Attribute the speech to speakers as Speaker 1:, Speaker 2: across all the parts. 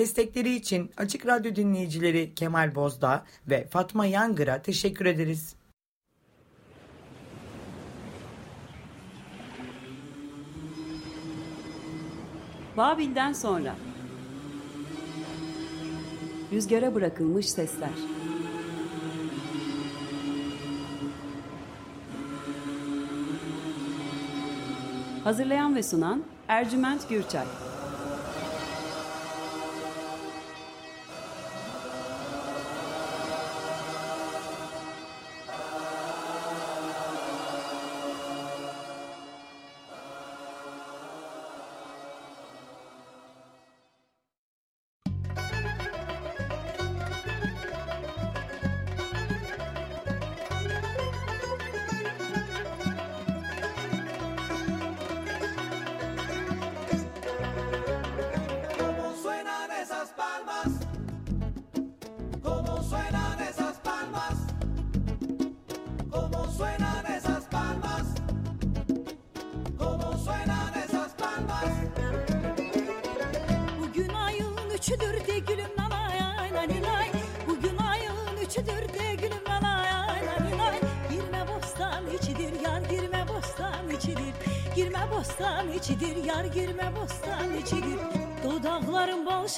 Speaker 1: Destekleri için Açık Radyo dinleyicileri Kemal Bozdağ ve Fatma Yangır'a teşekkür ederiz.
Speaker 2: Babil'den sonra. Rüzgara bırakılmış sesler. Hazırlayan ve sunan Ercüment Gürçay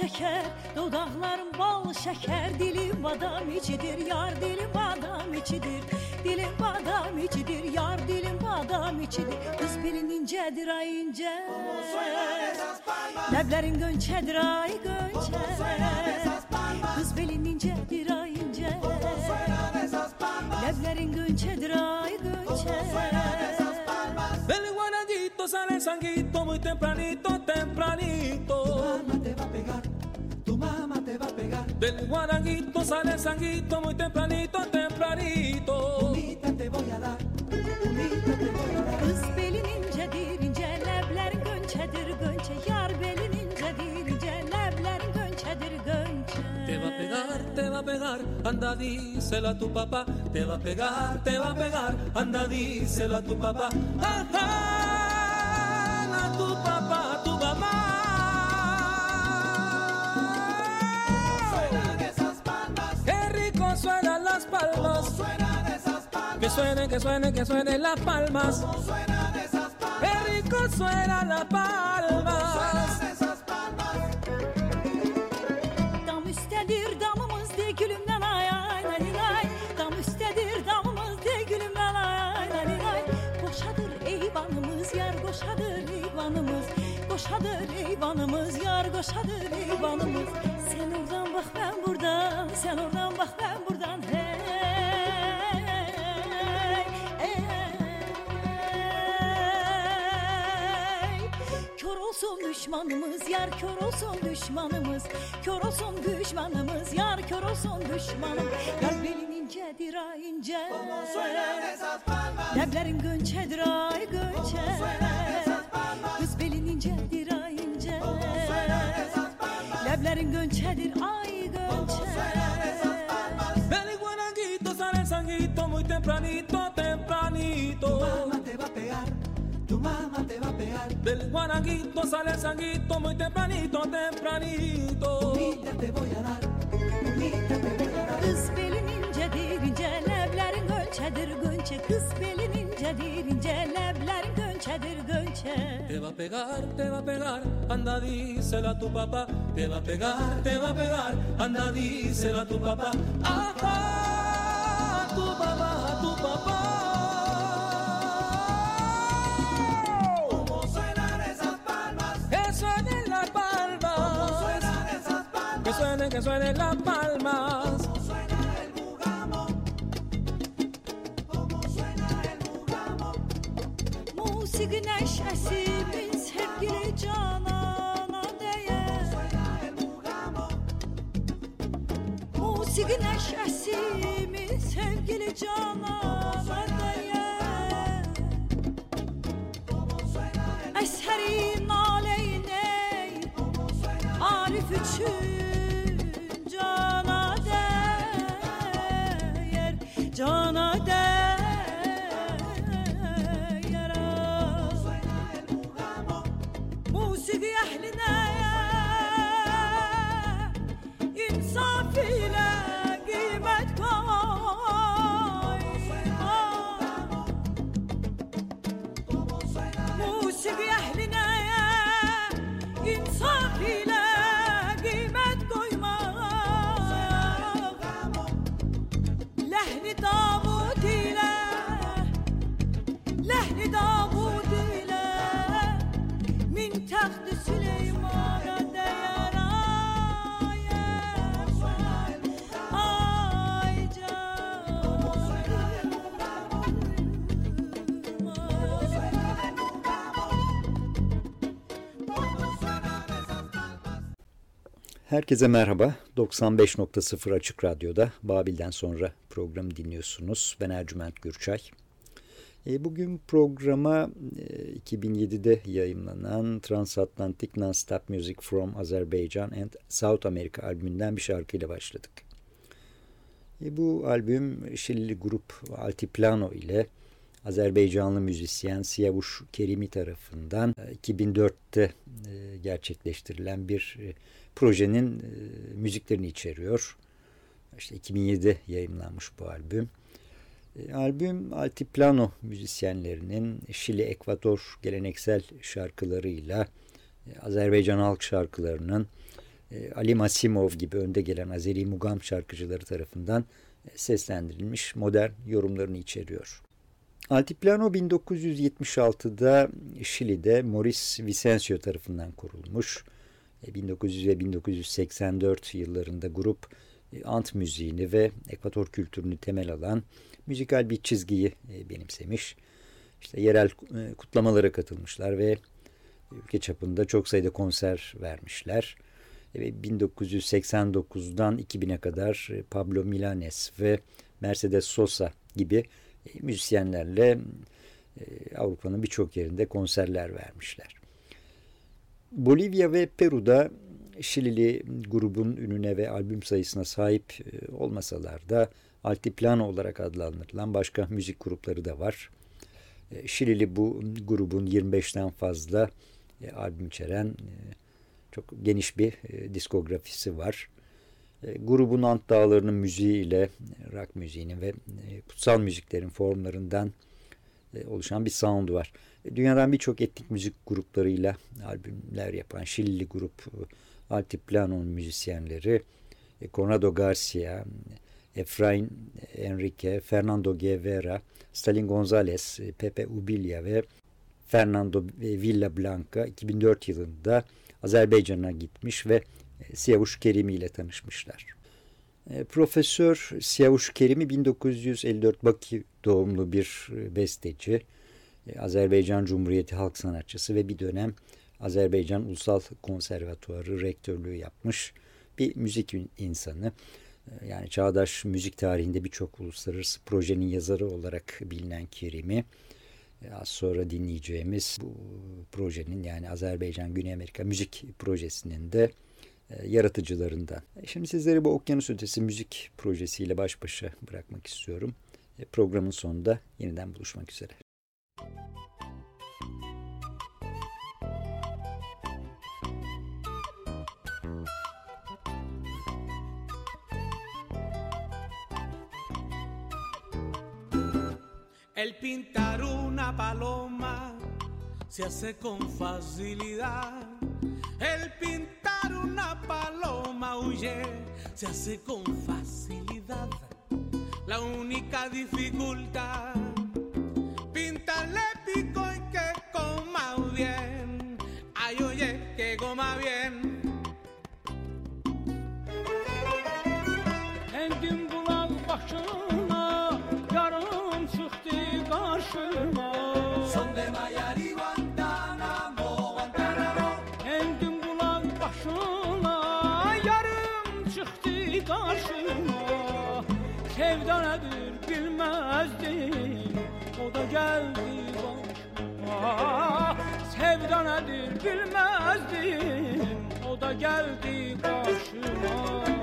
Speaker 3: şeker Dudaklarım bal şeker. Dilim badam içidir Yar dilim badam içidir. Dilim badam içidir Yar dilim badam içidir. Kız belin incedir ay ince Leblerin gönçedir ay gönçe Kız belin incedir ay ince Leblerin gönçedir ay gönçe
Speaker 4: Del guanadito sale sanguito muy tempranito, tempranito. Del guanaguito sale sanguito muy tempranito, tempranito.
Speaker 3: Unita te voy a dar, unita te voy a dar. Kız belin incedir ince, leblerin gönçedir gönçe. Yar belin incedir ince, leblerin gönçedir gönçe.
Speaker 4: Te va a pegar, te va a pegar, anda díselo a tu papá. Te va a pegar, te va a pegar, anda díselo a tu papá. Ajá, Que suene, que suene, que suene las palmas.
Speaker 3: ¿Cómo
Speaker 4: suenan
Speaker 3: palmas?
Speaker 4: Qué rico suena las palmas.
Speaker 3: suenan palmas? Dam üstedir damımız de gülümden ay ay. Dam üstedir damımız de gülümden ay ay ay. Koşadır eyvanımız yar koşadır eyvanımız. Koşadır eyvanımız yar koşadır eyvanımız. Sen oradan bak ben buradan, sen oradan düşmanımız Yar kör olsun düşmanımız. Kör olsun düşmanımız Yar kör olsun düşmanım. Kalbin incedir ay ince. Leblerin gönçedir ay gönçe. Kız belin incedir ay ince. Leblerin gönçedir ay gönçe.
Speaker 4: Del guanaguito sale sanguito muy tempranito.
Speaker 3: Mamá te va a pegar.
Speaker 4: Del guanaguito sale sanguito muy tempranito, tempranito.
Speaker 3: Unita te voy a dar, unita te voy a dar. Kız belin incedir ince, leblerin gönçedir gönçe. Kız belin incedir ince, leblerin gönçedir gönçe.
Speaker 4: Te va a pegar, te va a pegar, anda díselo a tu papá. Te va a pegar, te va a pegar, anda díselo a tu papá. Ajá, Que suenen, las palmas.
Speaker 3: ¿Cómo suena el. Musik neşesimin sevgili canana değer Musik neşesimin sevgili canana değer Eseri naleyne Arif için
Speaker 5: Herkese merhaba. 95.0 Açık Radyo'da Babil'den sonra programı dinliyorsunuz. Ben Ercüment Gürçay. E, bugün programa e, 2007'de yayınlanan Transatlantic Non-Stop Music from Azerbaijan and South America albümünden bir şarkıyla başladık. E, bu albüm Şilili grup Altiplano ile Azerbaycanlı müzisyen Siyavuş Kerimi tarafından 2004'te e, gerçekleştirilen bir e, projenin e, müziklerini içeriyor. İşte 2007'de yayınlanmış bu albüm. Albüm Altiplano müzisyenlerinin Şili Ekvator geleneksel şarkılarıyla Azerbaycan halk şarkılarının Ali Masimov gibi önde gelen Azeri Mugam şarkıcıları tarafından seslendirilmiş modern yorumlarını içeriyor. Altiplano 1976'da Şili'de Maurice Vicencio tarafından kurulmuş. 1900 ve 1984 yıllarında grup ant müziğini ve ekvator kültürünü temel alan müzikal bir çizgiyi benimsemiş. İşte yerel kutlamalara katılmışlar ve ülke çapında çok sayıda konser vermişler. Ve 1989'dan 2000'e kadar Pablo Milanes ve Mercedes Sosa gibi müzisyenlerle Avrupa'nın birçok yerinde konserler vermişler. Bolivya ve Peru'da Şilili grubun ününe ve albüm sayısına sahip olmasalar da Altiplano olarak adlandırılan başka müzik grupları da var. Şilili bu grubun 25'ten fazla albüm içeren çok geniş bir diskografisi var. Grubun Ant Dağları'nın müziğiyle rock müziğinin ve kutsal müziklerin formlarından oluşan bir sound var. Dünyadan birçok etnik müzik gruplarıyla albümler yapan Şilili grup Altiplano'nun müzisyenleri Conrado Garcia, Efrain Enrique, Fernando Guevara, Stalin Gonzalez, Pepe Ubilia ve Fernando Villa Blanca 2004 yılında Azerbaycan'a gitmiş ve Siyavuş Kerimi ile tanışmışlar. Profesör Siyavuş Kerimi 1954 Bakü doğumlu bir besteci, Azerbaycan Cumhuriyeti halk sanatçısı ve bir dönem Azerbaycan Ulusal Konservatuarı rektörlüğü yapmış bir müzik insanı. Yani çağdaş müzik tarihinde birçok uluslararası projenin yazarı olarak bilinen Kerimi. Az sonra dinleyeceğimiz bu projenin yani Azerbaycan Güney Amerika müzik projesinin de yaratıcılarından. Şimdi sizleri bu Okyanus Ötesi müzik projesiyle baş başa bırakmak istiyorum. Programın sonunda yeniden buluşmak üzere.
Speaker 4: El pintar una paloma se hace con facilidad. El pintar una paloma huye se hace con facilidad. La única dificultad,
Speaker 6: Gəldi başıma. Sevda nədir bilməzdim O da gəldi qarşıma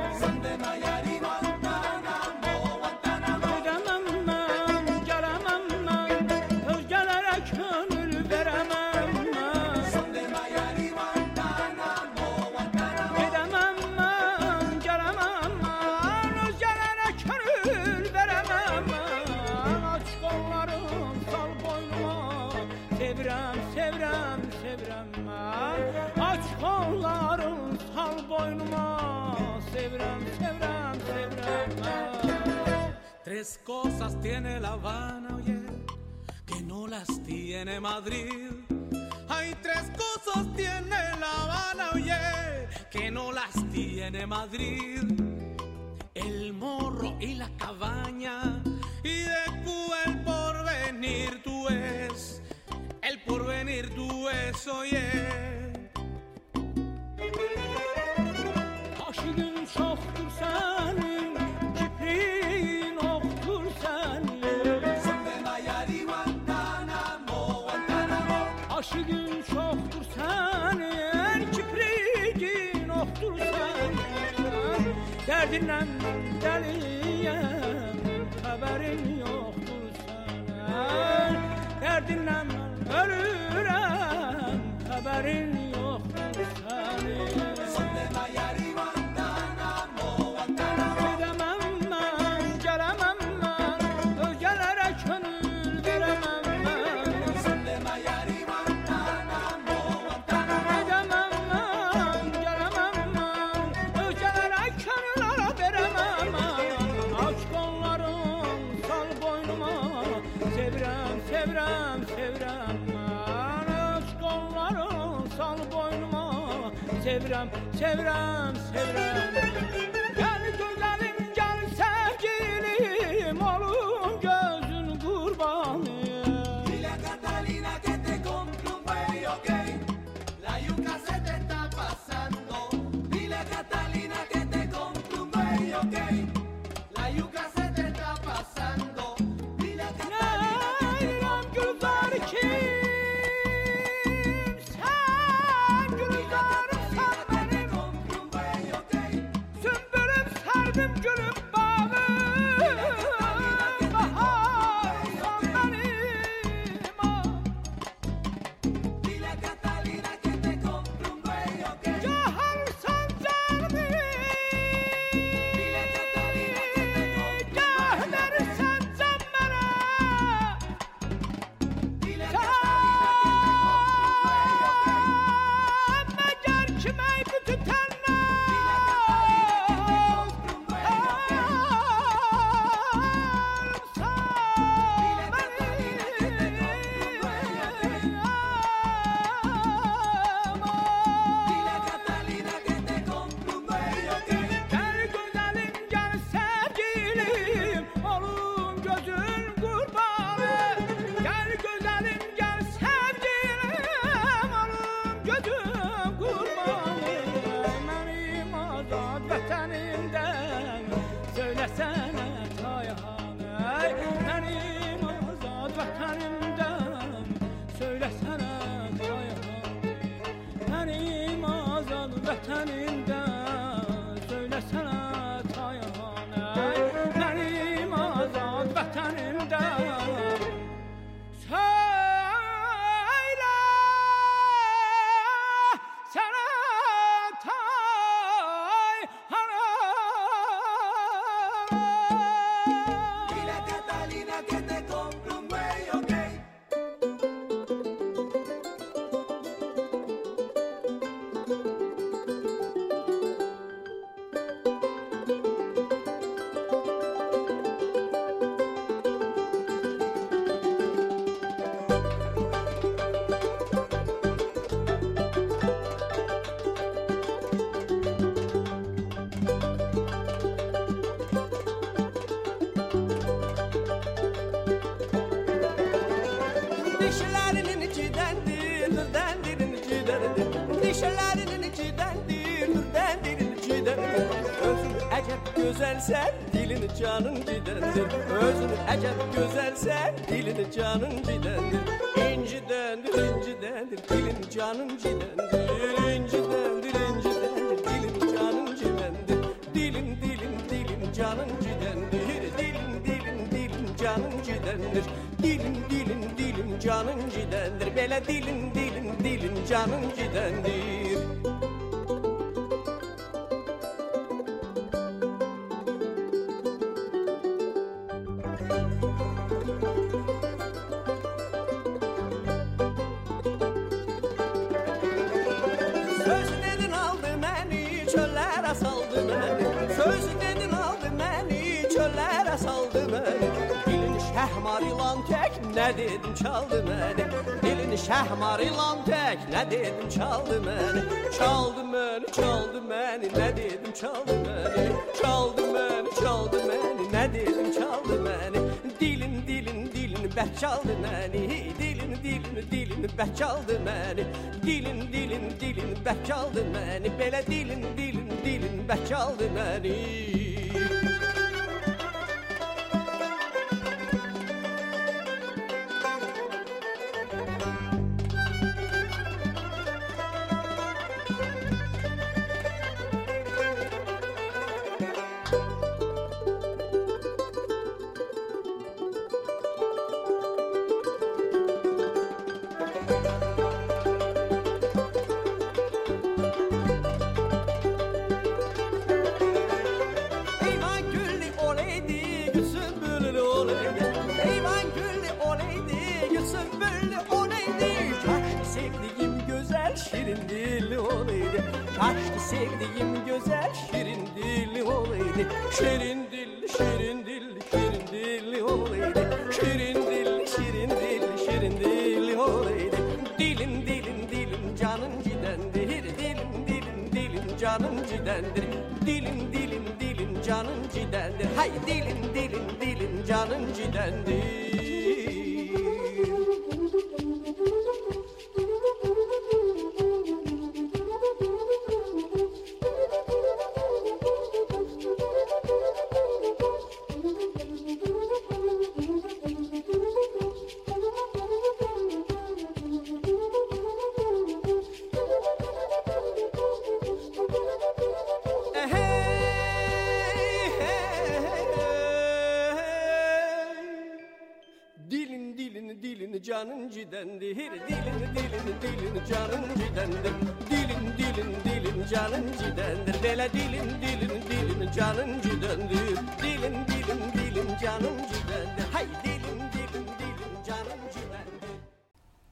Speaker 4: Grandes cosas tiene La Habana, oye, que no las tiene Madrid. Hay tres cosas tiene La Habana, oye, que no las tiene Madrid. El morro y la cabaña y de Cuba el porvenir tú es, el porvenir tú es, oye.
Speaker 6: Taşıdım çoktur sen Gidinem deliye Haberin yoktur sana Derdinle ölürüm Haberin
Speaker 7: çevrem canın cidendir İncidendir incidendir dilim canın cidendir İncidendir incidendir dilim canın cidendir Dilim dilim dilim canın cidendir Dilim dilim dilim canın cidendir Dilim dilim dilim canın cidendir Bela dilim dilim dilim canın cidendir Müzik Ne dedim çaldı beni Dilini şəhmar ilan tek. Ne dedim çaldı beni Çaldı beni çaldı beni. Ne dedim çaldı beni. Çaldı beni çaldı beni. Ne dedim çaldı beni. Dilin dilin dilin bək çaldı məni Dilin dilin dilin bək çaldı məni Dilin dilin dilin bək çaldı məni Belə dilin dilin dilin bək çaldı məni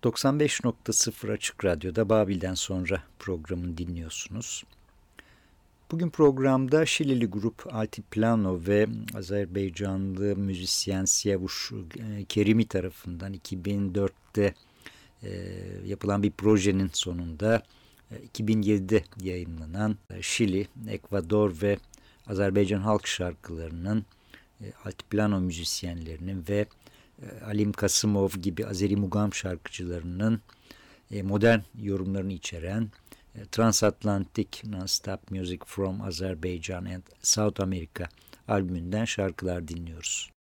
Speaker 5: 95.0 Açık Radyo'da Babil'den sonra programını dinliyorsunuz. Bugün programda Şilili grup Altiplano ve Azerbaycanlı müzisyen Siyavuş e, Kerimi tarafından 2004'te e, yapılan bir projenin sonunda e, 2007'de yayınlanan e, Şili, Ekvador ve Azerbaycan halk şarkılarının Altiplano müzisyenlerinin ve Alim Kasımov gibi Azeri Mugam şarkıcılarının e, modern yorumlarını içeren e, Transatlantic Non-Stop Music from Azerbaijan and South America albümünden şarkılar dinliyoruz.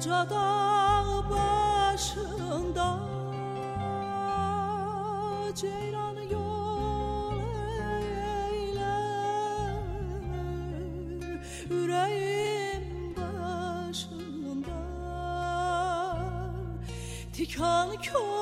Speaker 3: Koca dağ başında Ceylan yol eyler Yüreğim başında Tikan
Speaker 4: kör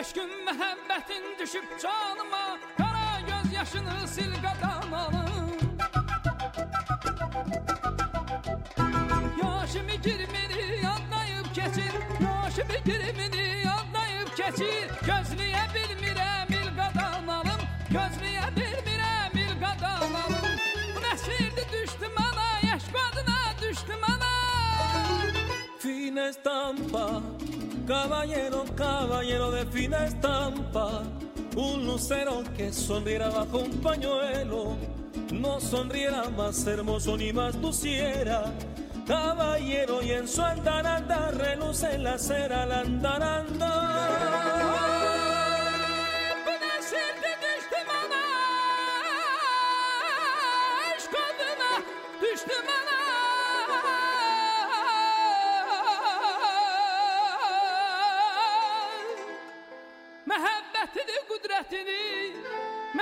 Speaker 6: Eşkün məhəbbətin düşüb canıma Qara göz yaşını sil qadağmalım Yaşımı girmini yadlayıb keçir Yaşımı girmini yadlayıb keçir. Gözləyə bilmirəm il qadanalım Gözləyə bilmirəm il qadanalım nəsirdi düşdü mana Yaş qadına düşdü mana
Speaker 4: Fina estampa, caballero, caballero de fina estampa, un lucero que sonriera bajo un pañuelo, no sonriera más hermoso ni más luciera. Caballero y en su andaranda reluce la cera la andaranda.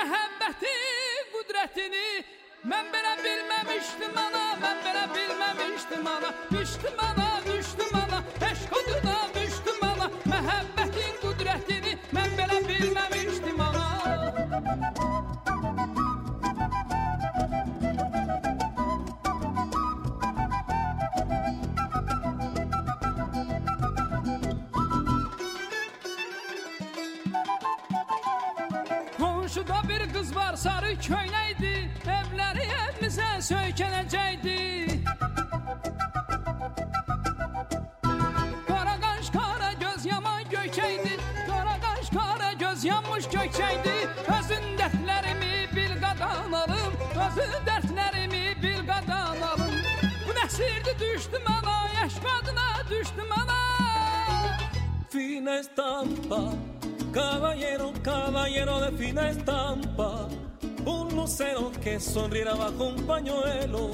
Speaker 6: Məhəbbəti, qüdrətini Mən belə bilməmişdim ana Mən belə bilməmişdim ana. Düşdüm ana, düşdüm ana Qonşuda bir qız var sarı köynəkdi Evləri evimizə söykənəcəkdi Qara qaş, qara göz yaman gökəydi Qara qaş, qara göz yanmış gökəydi Özün dərdlərimi bil qadan alım Özün dərdlərimi bil qadan alım Bu nəsirdi düşdü mənə Yaş qadına düşdü mənə
Speaker 4: Fina estampa, caballero, caballero de fina estampa, un lucero que sonriera bajo un pañuelo,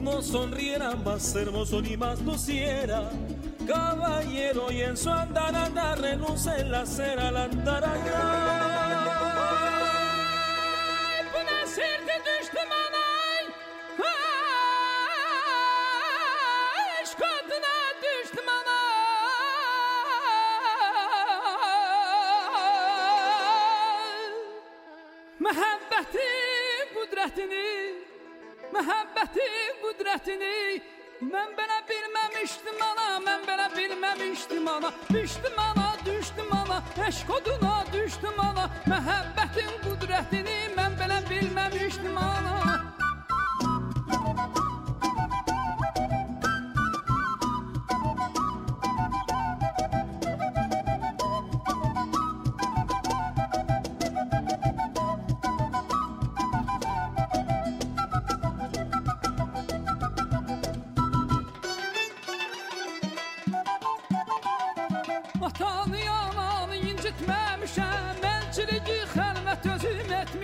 Speaker 4: no sonriera más hermoso ni más luciera. Caballero y en su andaranda reluce la cera la andaranda.
Speaker 6: Məhəbbəti qüdrətini Mən belə bilməmişdim ana Mən belə bilməmişdim ana. Düşdüm ana, düşdüm ana Eşq oduna düşdüm ana. Məhəbbətin qüdrətini Mən belə bilməmişdim ana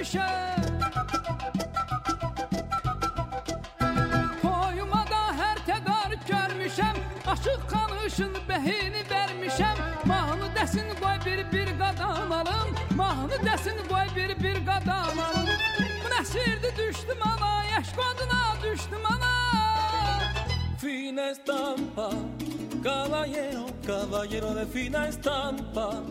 Speaker 6: özüm etmişəm Toyuma da hər tədarük görmüşəm Aşıq qanışın bəhini vermişəm Mahnı dəsin qoy bir bir qadan alım Mahnı dəsin qoy bir bir qadan alım Bu nəsirdi düşdüm ana Yaş qadına düşdüm ana.
Speaker 4: Fina estampa, caballero, caballero de fina estampa,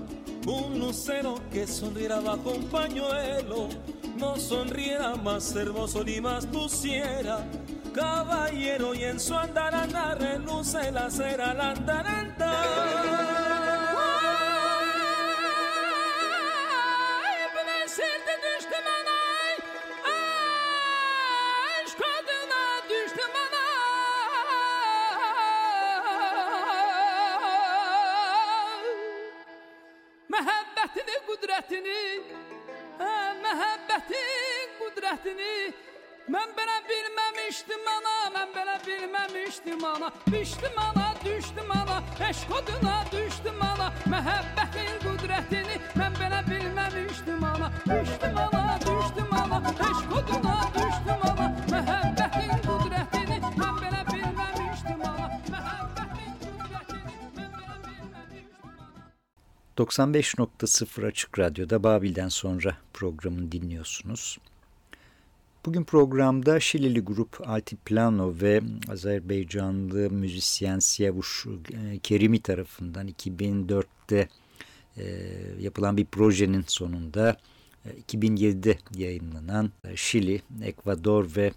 Speaker 4: un lucero que sonriera bajo un pañuelo, no sonriera más hermoso ni más luciera. caballero y en su andaranda reluce la cera la andaranda.
Speaker 6: Ay Mehabbetini kudretini ha, Mehabbetin kudretini. Ben belə bilməmişdim ana Mən belə bilməmişdim ana. Düşdüm ana, düşdüm ana Eşq oduna düşdüm ana. Məhəbbətin qudrətini Mən belə bilməmişdim ana. Düşdüm ana, düşdüm ana Eşq oduna düşdüm ana. Məhəbbətin
Speaker 5: 95.0 Açık Radyo'da Babil'den sonra programını dinliyorsunuz. Bugün programda Şilili grup Altiplano ve Azerbaycanlı müzisyen Siyavuş e, Kerimi tarafından 2004'te e, yapılan bir projenin sonunda e, 2007'de yayınlanan e, Şili, Ekvador ve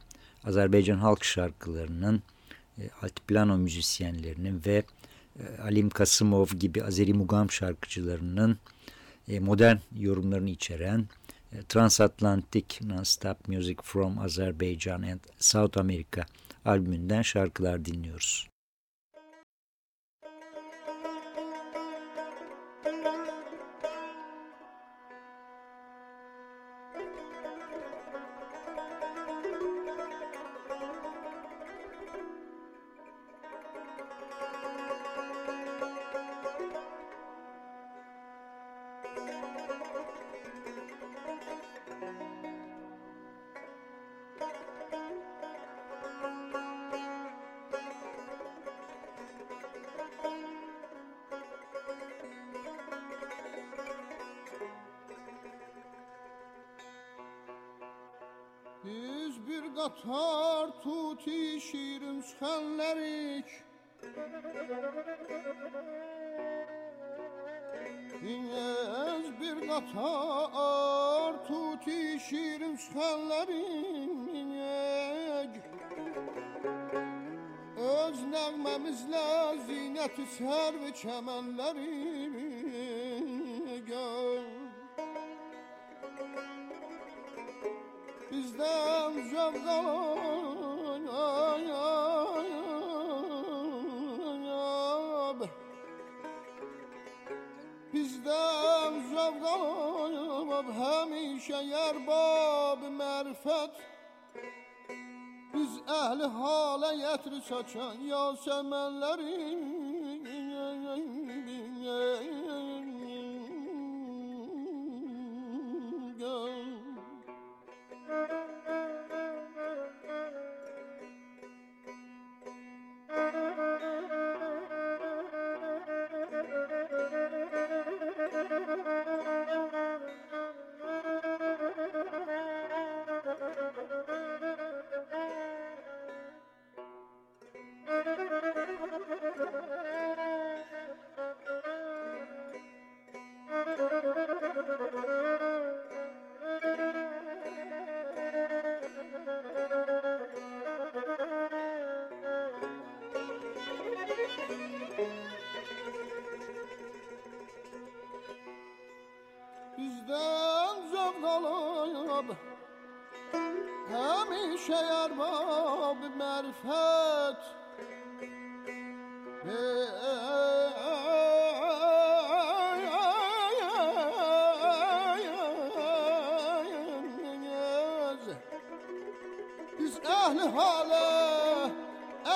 Speaker 5: Azerbaycan halk şarkılarının Altiplano müzisyenlerinin ve Alim Kasımov gibi Azeri Mugam şarkıcılarının e, modern yorumlarını içeren e, Transatlantic Non-Stop Music from Azerbaijan and South America albümünden şarkılar dinliyoruz.
Speaker 8: Bir qatar tut işirin çıxanlarik Öz nəğməmizlə zinəti sərv çəmənləri gör. Bizden zevk alan merfet biz ehli hale yetri saçan yasemenlerin Hemişe erbab marifet Biz ehli hale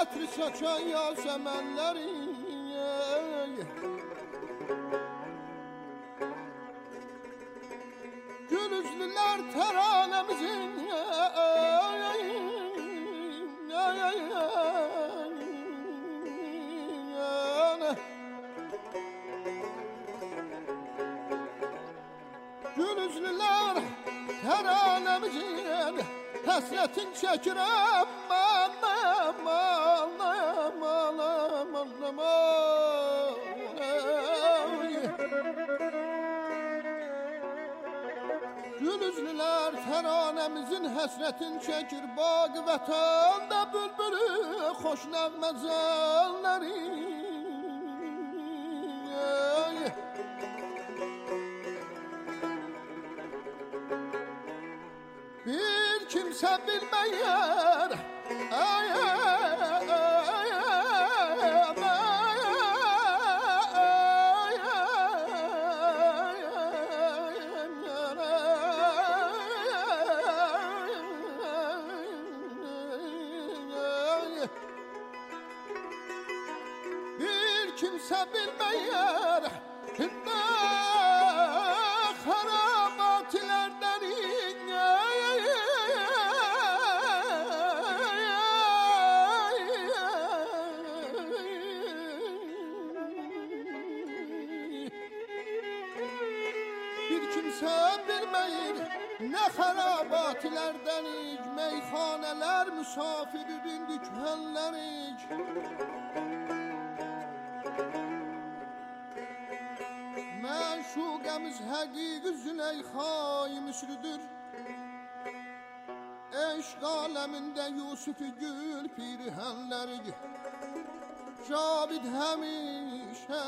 Speaker 8: etri saçan yasemenleri həsrətin çəkir Baq vətəndə bülbülü xoş nəğməzəlləri Bir kimsə bilməyər ay, ay, ay, bilməyər Məşuqəmiz həqiqi Züleyxay müsrüdür Eşq aləmində Yusuf-i gül pirihənlərik Cavid həmişə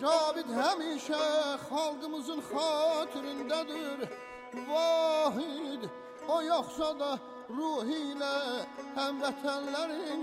Speaker 8: Cavid həmişə xalqımızın xatirindədir. Vahid o yoxsa da
Speaker 6: ruh ile hem vetenlerin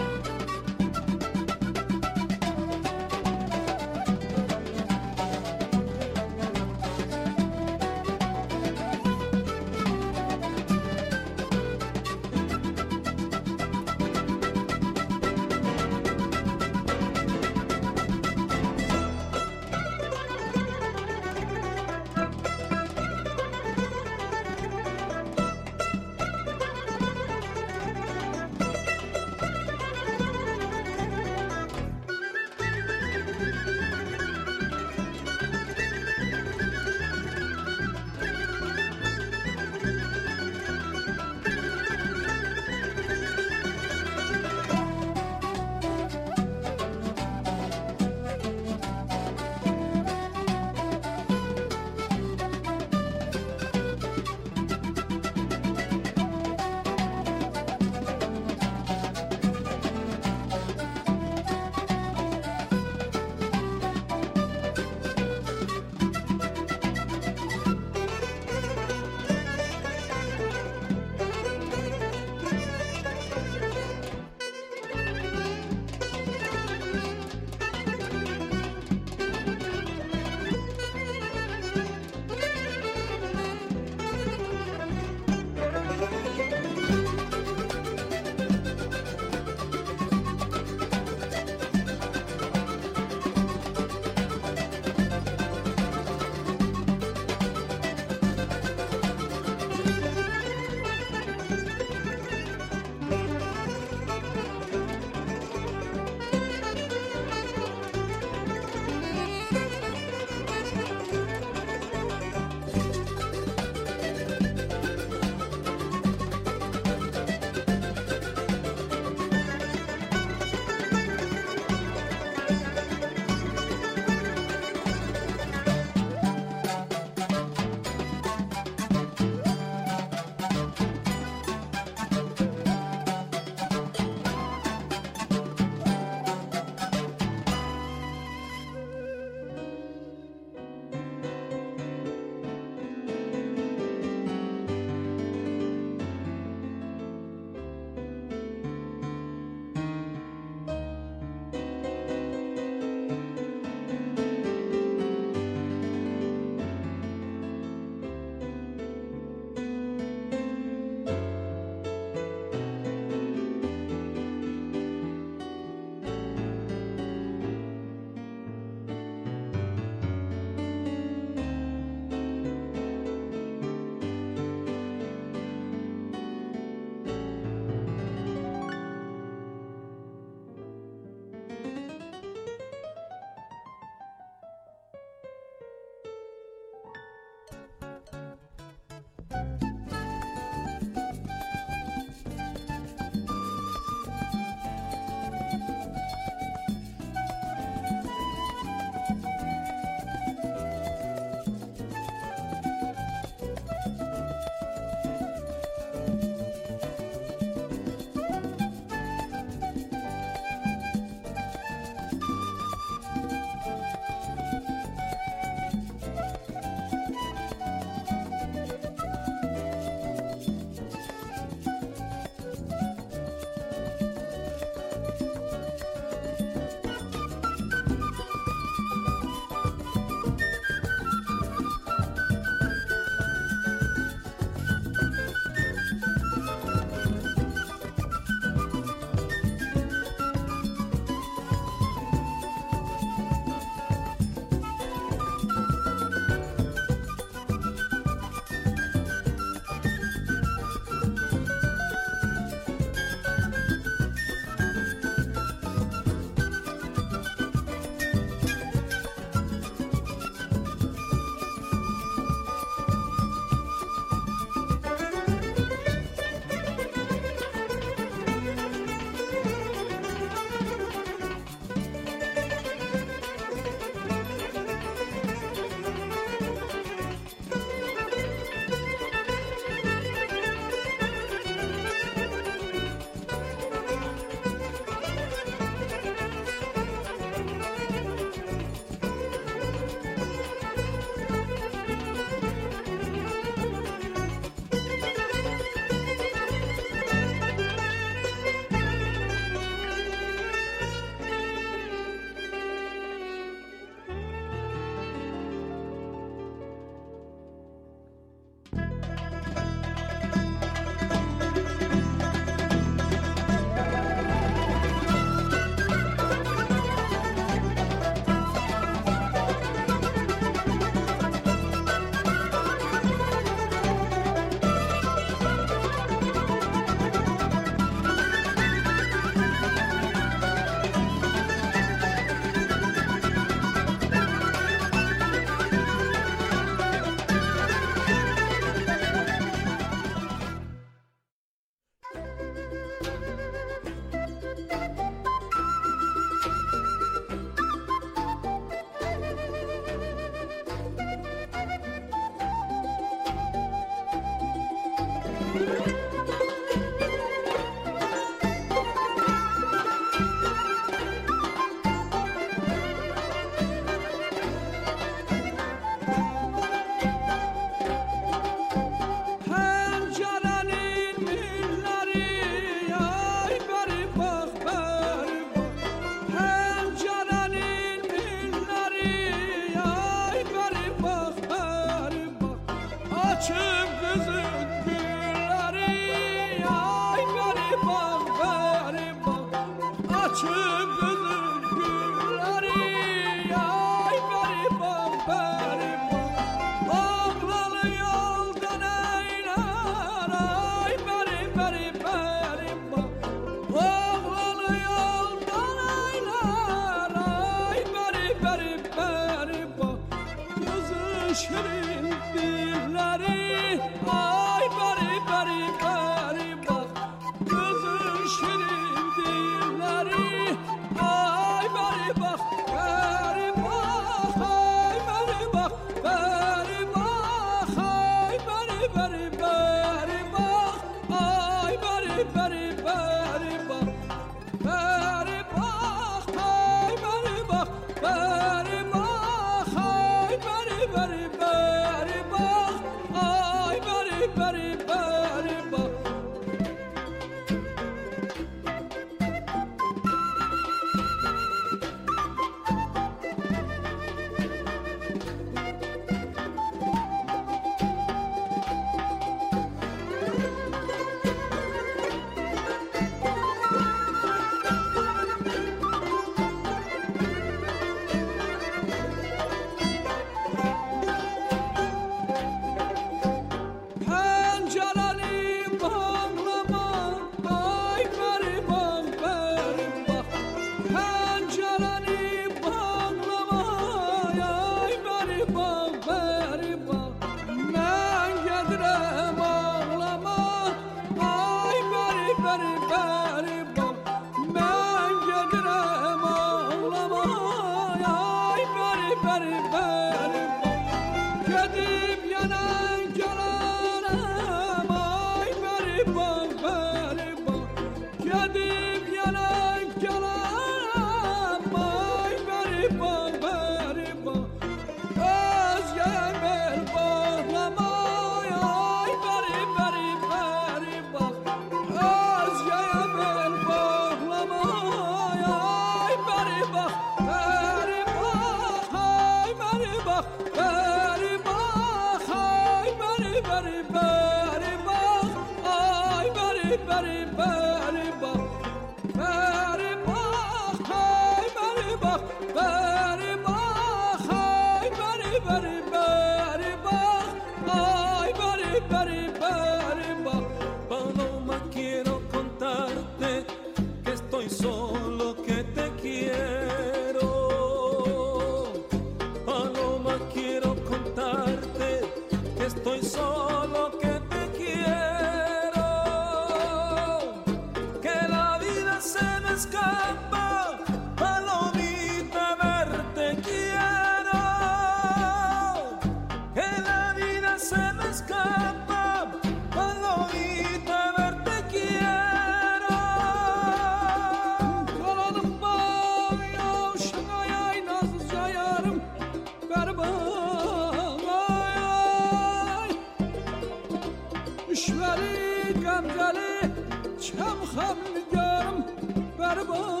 Speaker 6: ruhi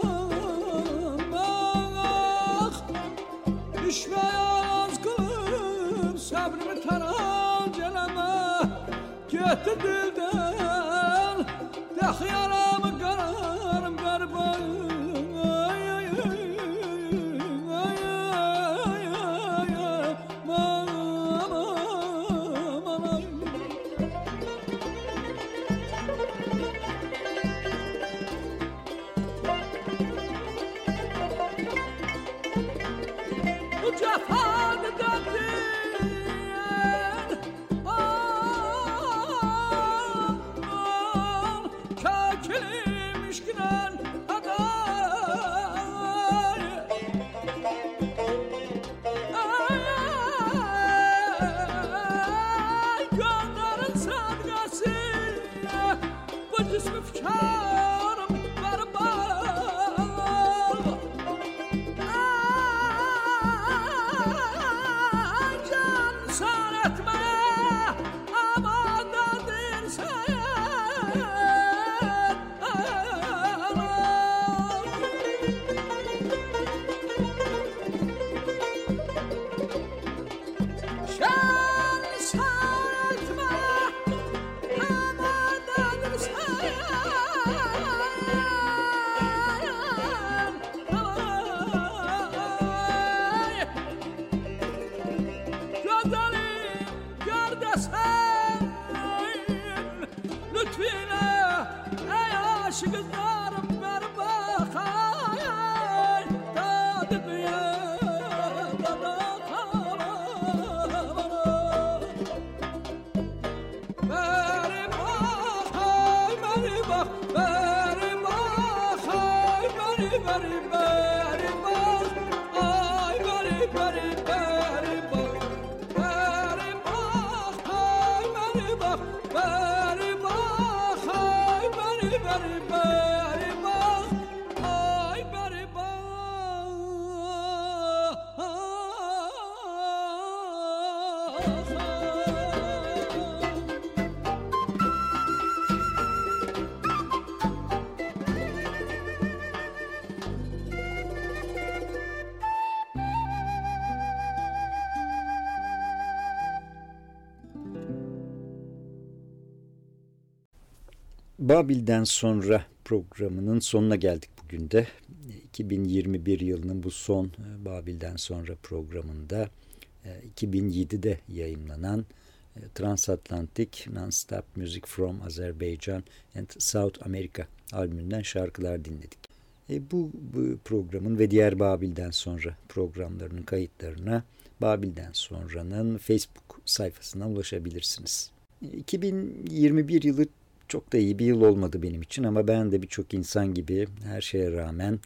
Speaker 6: ilə həmvətənlərin Aman
Speaker 5: Babil'den sonra programının sonuna geldik bugün de. 2021 yılının bu son e, Babil'den sonra programında e, 2007'de yayınlanan e, Transatlantic Non-Stop Music from Azerbaijan and South America albümünden şarkılar dinledik. E, bu, bu programın ve diğer Babil'den sonra programlarının kayıtlarına Babil'den sonranın Facebook sayfasına ulaşabilirsiniz. E, 2021 yılı çok da iyi bir yıl olmadı benim için ama ben de birçok insan gibi her şeye rağmen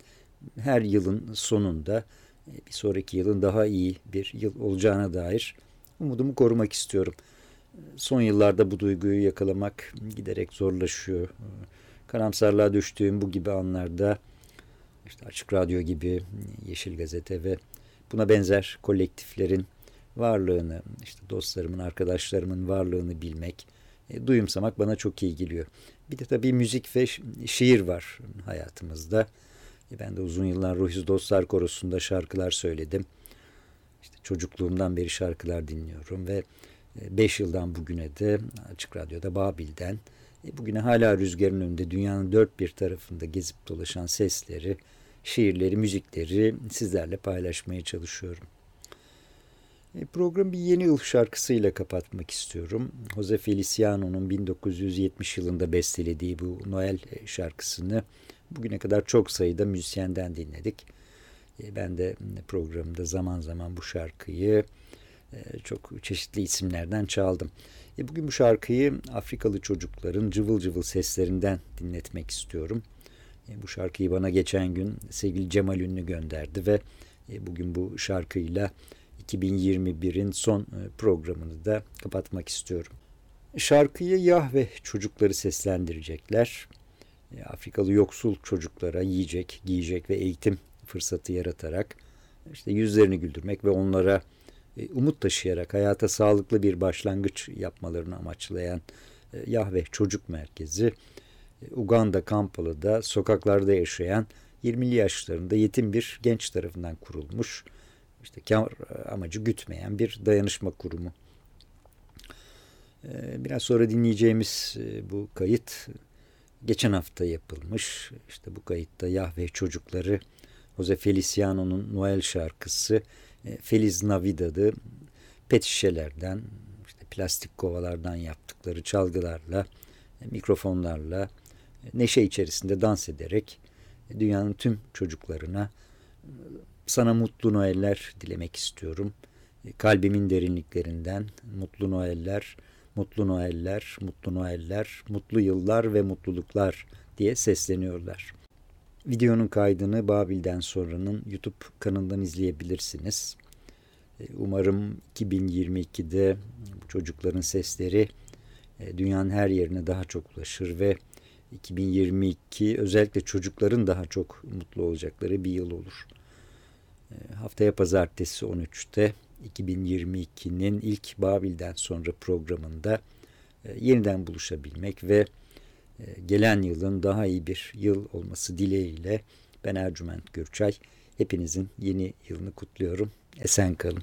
Speaker 5: her yılın sonunda e, bir sonraki yılın daha iyi bir yıl olacağına dair umudumu korumak istiyorum. Son yıllarda bu duyguyu yakalamak giderek zorlaşıyor. Karamsarlığa düştüğüm bu gibi anlarda işte Açık Radyo gibi, Yeşil Gazete ve buna benzer kolektiflerin varlığını, işte dostlarımın, arkadaşlarımın varlığını bilmek, e, duyumsamak bana çok iyi geliyor. Bir de tabii müzik ve şi- şiir var hayatımızda. E, Ben de uzun yıllar Ruhiz Dostlar Korosu'nda şarkılar söyledim. İşte çocukluğumdan beri şarkılar dinliyorum ve 5 yıldan bugüne de Açık Radyo'da Babil'den e, bugüne hala rüzgarın önünde dünyanın dört bir tarafında gezip dolaşan sesleri, şiirleri, müzikleri sizlerle paylaşmaya çalışıyorum. E, Programı bir yeni yıl şarkısıyla kapatmak istiyorum. Jose Feliciano'nun 1970 yılında bestelediği bu Noel e, şarkısını bugüne kadar çok sayıda müzisyenden dinledik. E, Ben de programda zaman zaman bu şarkıyı çok çeşitli isimlerden çaldım. Bugün bu şarkıyı Afrikalı çocukların cıvıl cıvıl seslerinden dinletmek istiyorum. Bu şarkıyı bana geçen gün sevgili Cemal Ünlü gönderdi ve bugün bu şarkıyla 2021'in son e, programını da kapatmak istiyorum. Şarkıyı Yah ve çocukları seslendirecekler. E, Afrikalı yoksul çocuklara yiyecek, giyecek ve eğitim fırsatı yaratarak işte yüzlerini güldürmek ve onlara e, umut taşıyarak hayata sağlıklı bir başlangıç yapmalarını amaçlayan Yahve Çocuk Merkezi Uganda Kampalı'da sokaklarda yaşayan 20'li yaşlarında yetim bir genç tarafından kurulmuş işte kar amacı gütmeyen bir dayanışma kurumu. E, Biraz sonra dinleyeceğimiz e, bu kayıt geçen hafta yapılmış. İşte bu kayıtta Yahve çocukları Jose Feliciano'nun Noel şarkısı e, Feliz Navidad'ı pet şişelerden, işte plastik kovalardan yaptıkları çalgılarla, e, mikrofonlarla e, neşe içerisinde dans ederek e, dünyanın tüm çocuklarına e, sana mutlu Noeller dilemek istiyorum. E, Kalbimin derinliklerinden mutlu Noeller, mutlu Noeller, mutlu Noeller, mutlu yıllar ve mutluluklar diye sesleniyorlar. Videonun kaydını Babil'den sonranın YouTube kanalından izleyebilirsiniz. E, Umarım 2022'de bu çocukların sesleri e, dünyanın her yerine daha çok ulaşır ve 2022 özellikle çocukların daha çok mutlu olacakları bir yıl olur. E, Haftaya pazartesi 13'te 2022'nin ilk Babil'den sonra programında e, yeniden buluşabilmek ve e, gelen yılın daha iyi bir yıl olması dileğiyle ben Ercüment Gürçay. Hepinizin yeni yılını kutluyorum. Esen kalın.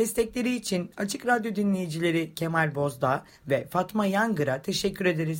Speaker 1: Destekleri için Açık Radyo dinleyicileri Kemal Bozdağ ve Fatma Yangır'a teşekkür ederiz.